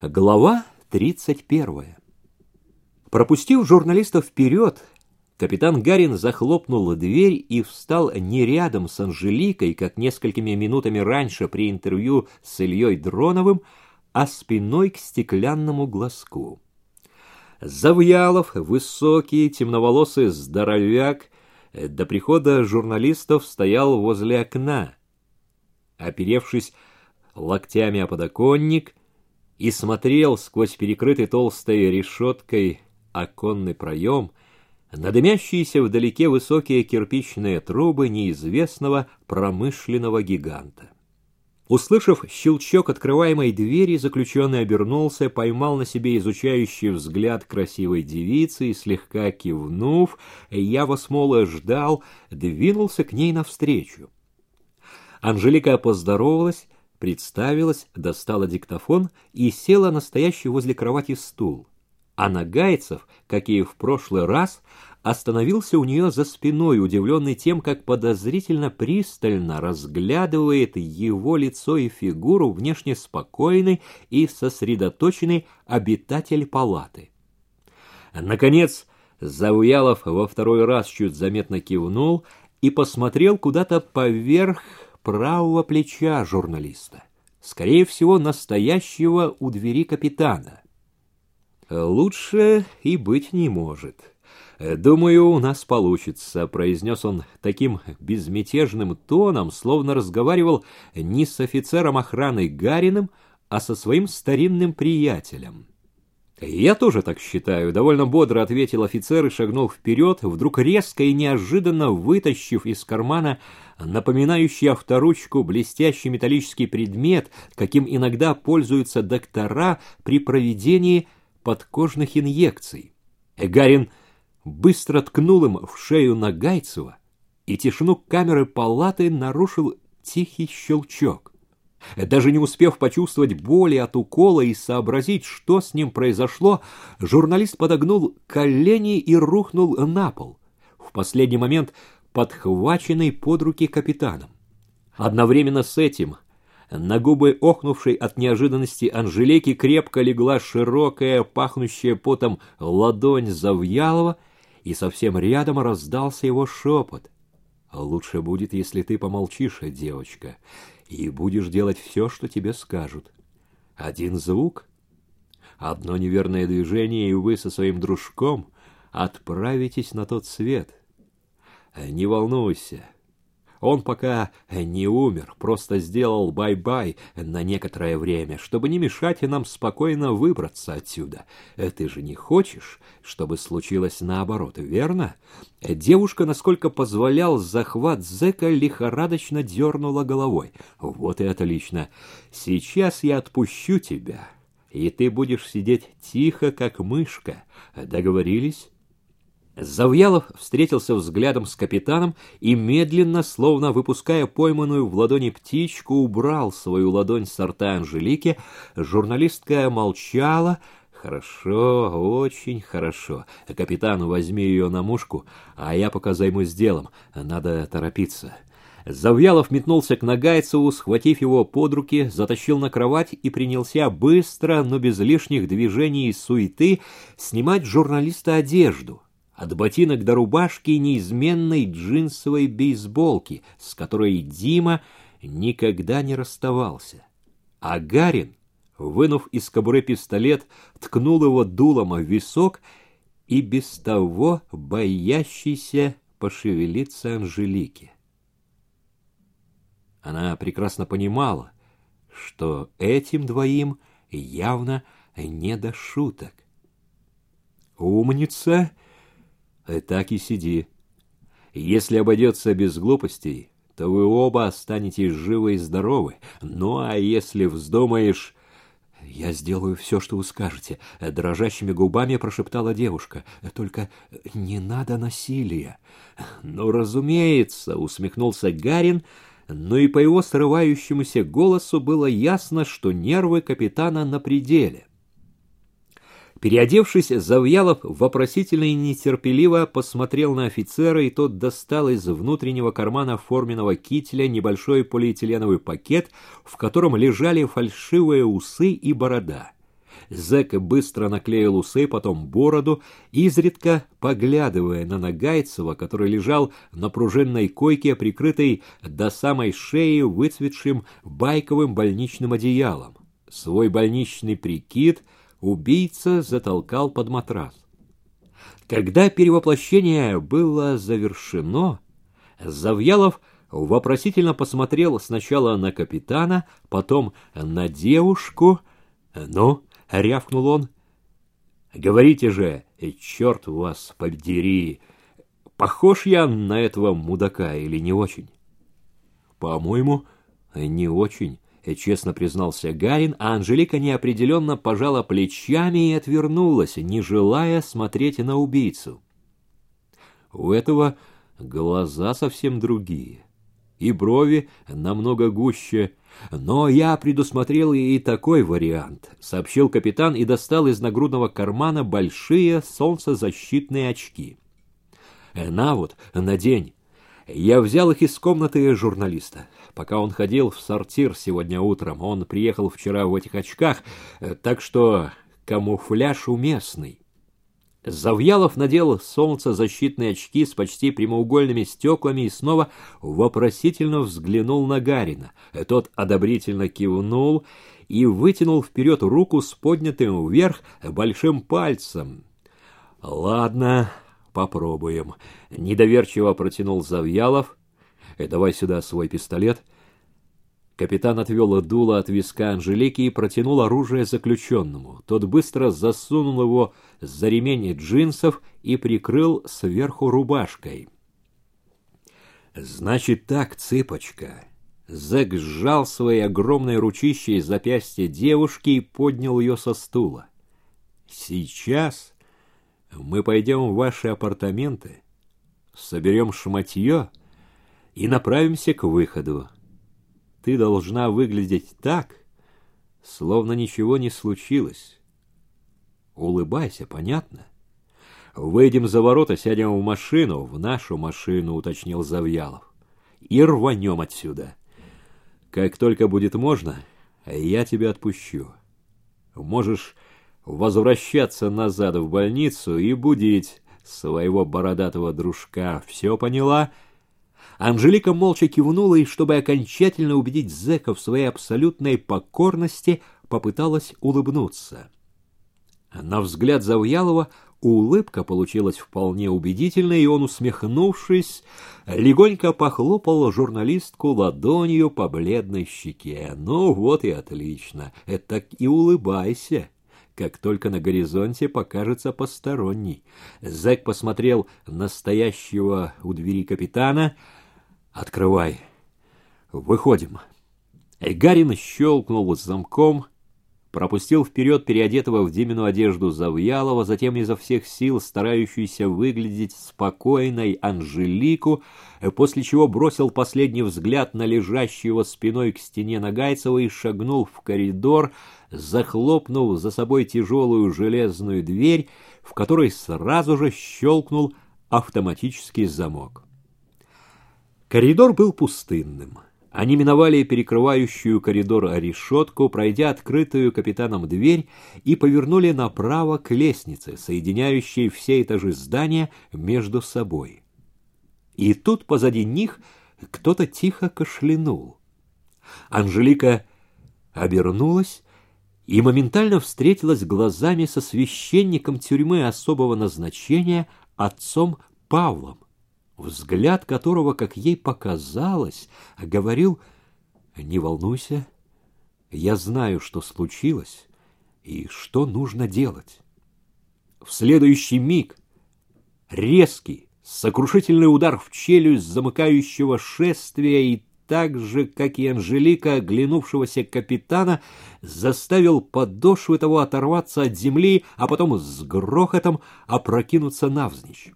Глава 31. Пропустив журналистов вперед, капитан Гарин захлопнул дверь и встал не рядом с Анжеликой, как несколькими минутами раньше при интервью с Ильей Дроновым, а спиной к стеклянному глазку. Завьялов, высокий, темноволосый здоровяк, до прихода журналистов стоял возле окна. Оперевшись локтями о подоконник, и смотрел сквозь перекрытый толстой решеткой оконный проем на дымящиеся вдалеке высокие кирпичные трубы неизвестного промышленного гиганта. Услышав щелчок открываемой двери, заключенный обернулся, поймал на себе изучающий взгляд красивой девицы и, слегка кивнув, я вас, мол, ждал, двинулся к ней навстречу. Анжелика поздоровалась, представилась, достала диктофон и села на возле кровати стул. А Нагайцев, как и в прошлый раз, остановился у нее за спиной, удивленный тем, как подозрительно пристально разглядывает его лицо и фигуру внешне спокойный и сосредоточенный обитатель палаты. Наконец, Зауялов во второй раз чуть заметно кивнул и посмотрел куда-то поверх правого плеча журналиста, скорее всего, настоящего у двери капитана. «Лучше и быть не может. Думаю, у нас получится», — произнес он таким безмятежным тоном, словно разговаривал не с офицером охраны Гариным, а со своим старинным приятелем. «Я тоже так считаю», — довольно бодро ответил офицер и шагнул вперед, вдруг резко и неожиданно вытащив из кармана напоминающий авторучку блестящий металлический предмет, каким иногда пользуются доктора при проведении подкожных инъекций. Гарин быстро ткнул им в шею Нагайцева, и тишину камеры палаты нарушил тихий щелчок. Даже не успев почувствовать боли от укола и сообразить, что с ним произошло, журналист подогнул колени и рухнул на пол. В последний момент подхваченный под руки капитаном. Одновременно с этим на губы охнувшей от неожиданности Анжелики крепко легла широкая, пахнущая потом ладонь Завьялова, и совсем рядом раздался его шепот. «Лучше будет, если ты помолчишь, девочка, и будешь делать все, что тебе скажут. Один звук, одно неверное движение, и вы со своим дружком отправитесь на тот свет. Не волнуйся, он пока не умер, просто сделал бай-бай на некоторое время, чтобы не мешать нам спокойно выбраться отсюда. Ты же не хочешь, чтобы случилось наоборот, верно? Девушка, насколько позволял захват зэка, лихорадочно дернула головой. Вот и отлично. Сейчас я отпущу тебя, и ты будешь сидеть тихо, как мышка. Договорились? Завьялов встретился взглядом с капитаном и медленно, словно выпуская пойманную в ладони птичку, убрал свою ладонь с рта Анжелики. Журналистка молчала. «Хорошо, очень хорошо. Капитан, возьми ее на мушку, а я пока займусь делом. Надо торопиться». Завьялов метнулся к Нагайцеву, схватив его под руки, затащил на кровать и принялся быстро, но без лишних движений и суеты, снимать журналиста одежду от ботинок до рубашки неизменной джинсовой бейсболки, с которой Дима никогда не расставался. А Гарин, вынув из кобуры пистолет, ткнул его дулом в висок и без того боящийся пошевелиться Анжелики. Она прекрасно понимала, что этим двоим явно не до шуток. «Умница!» Э, так и сиди. Если обойдется без глупостей, то вы оба останетесь живы и здоровы. Ну, а если вздумаешь... «Я сделаю все, что вы скажете», — дрожащими губами прошептала девушка. «Только не надо насилия». «Ну, разумеется», — усмехнулся Гарин, но и по его срывающемуся голосу было ясно, что нервы капитана на пределе. Переодевшись, Завьялов вопросительно и нетерпеливо посмотрел на офицера, и тот достал из внутреннего кармана форменного кителя небольшой полиэтиленовый пакет, в котором лежали фальшивые усы и борода. Зэк быстро наклеил усы, потом бороду, изредка поглядывая на Нагайцева, который лежал на пружинной койке, прикрытой до самой шеи выцветшим байковым больничным одеялом. Свой больничный прикид убийца затолкал под матрас. Когда перевоплощение было завершено, Завьялов вопросительно посмотрел сначала на капитана, потом на девушку. «Ну?» — рявкнул он. «Говорите же, черт вас подери, похож я на этого мудака или не очень?» «По-моему, не очень», — честно признался Гарин, а Анжелика неопределенно пожала плечами и отвернулась, не желая смотреть на убийцу. У этого глаза совсем другие, и брови намного гуще, но я предусмотрел и такой вариант, сообщил капитан и достал из нагрудного кармана большие солнцезащитные очки. На вот, надень. Я взял их из комнаты журналиста. Пока он ходил в сортир сегодня утром, он приехал вчера в этих очках, так что камуфляж уместный. Завьялов надел солнцезащитные очки с почти прямоугольными стеклами и снова вопросительно взглянул на Гарина. Тот одобрительно кивнул и вытянул вперед руку с поднятым вверх большим пальцем. «Ладно, попробуем», — недоверчиво протянул Завьялов. «Давай сюда свой пистолет». Капитан отвел дуло от виска Анжелики и протянул оружие заключенному. Тот быстро засунул его за ремень джинсов и прикрыл сверху рубашкой. «Значит так, цыпочка!» Зэк сжал свои огромные ручища из запястья девушки и поднял ее со стула. «Сейчас мы пойдем в ваши апартаменты, соберем шматье и направимся к выходу ты должна выглядеть так, словно ничего не случилось. Улыбайся, понятно? Выйдем за ворота, сядем в машину, в нашу машину, уточнил Завьялов, и рванем отсюда. Как только будет можно, я тебя отпущу. Можешь возвращаться назад в больницу и будить своего бородатого дружка. Все поняла?» Анжелика молча кивнула и, чтобы окончательно убедить зэка в своей абсолютной покорности, попыталась улыбнуться. На взгляд Завьялова улыбка получилась вполне убедительной, и он, усмехнувшись, легонько похлопал журналистку ладонью по бледной щеке. «Ну вот и отлично, это так и улыбайся» как только на горизонте покажется посторонний. Зэк посмотрел на стоящего у двери капитана — Открывай. Выходим. Гарин щелкнул замком, пропустил вперед переодетого в Димину одежду Завьялова, затем изо всех сил старающуюся выглядеть спокойной Анжелику, после чего бросил последний взгляд на лежащего спиной к стене Нагайцева и шагнул в коридор, захлопнув за собой тяжелую железную дверь, в которой сразу же щелкнул автоматический замок. Коридор был пустынным. Они миновали перекрывающую коридор решетку, пройдя открытую капитаном дверь, и повернули направо к лестнице, соединяющей все этажи здания между собой. И тут позади них кто-то тихо кашлянул. Анжелика обернулась и моментально встретилась глазами со священником тюрьмы особого назначения отцом Павлом взгляд которого, как ей показалось, говорил «Не волнуйся, я знаю, что случилось и что нужно делать». В следующий миг резкий, сокрушительный удар в челюсть замыкающего шествия и так же, как и Анжелика, оглянувшегося капитана, заставил подошвы того оторваться от земли, а потом с грохотом опрокинуться навзничь.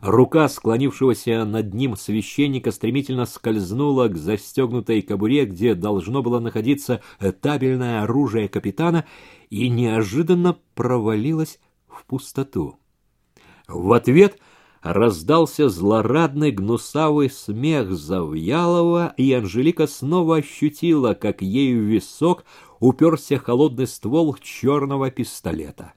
Рука склонившегося над ним священника стремительно скользнула к застегнутой кобуре, где должно было находиться табельное оружие капитана, и неожиданно провалилась в пустоту. В ответ раздался злорадный гнусавый смех Завьялова, и Анжелика снова ощутила, как ею висок уперся холодный ствол черного пистолета.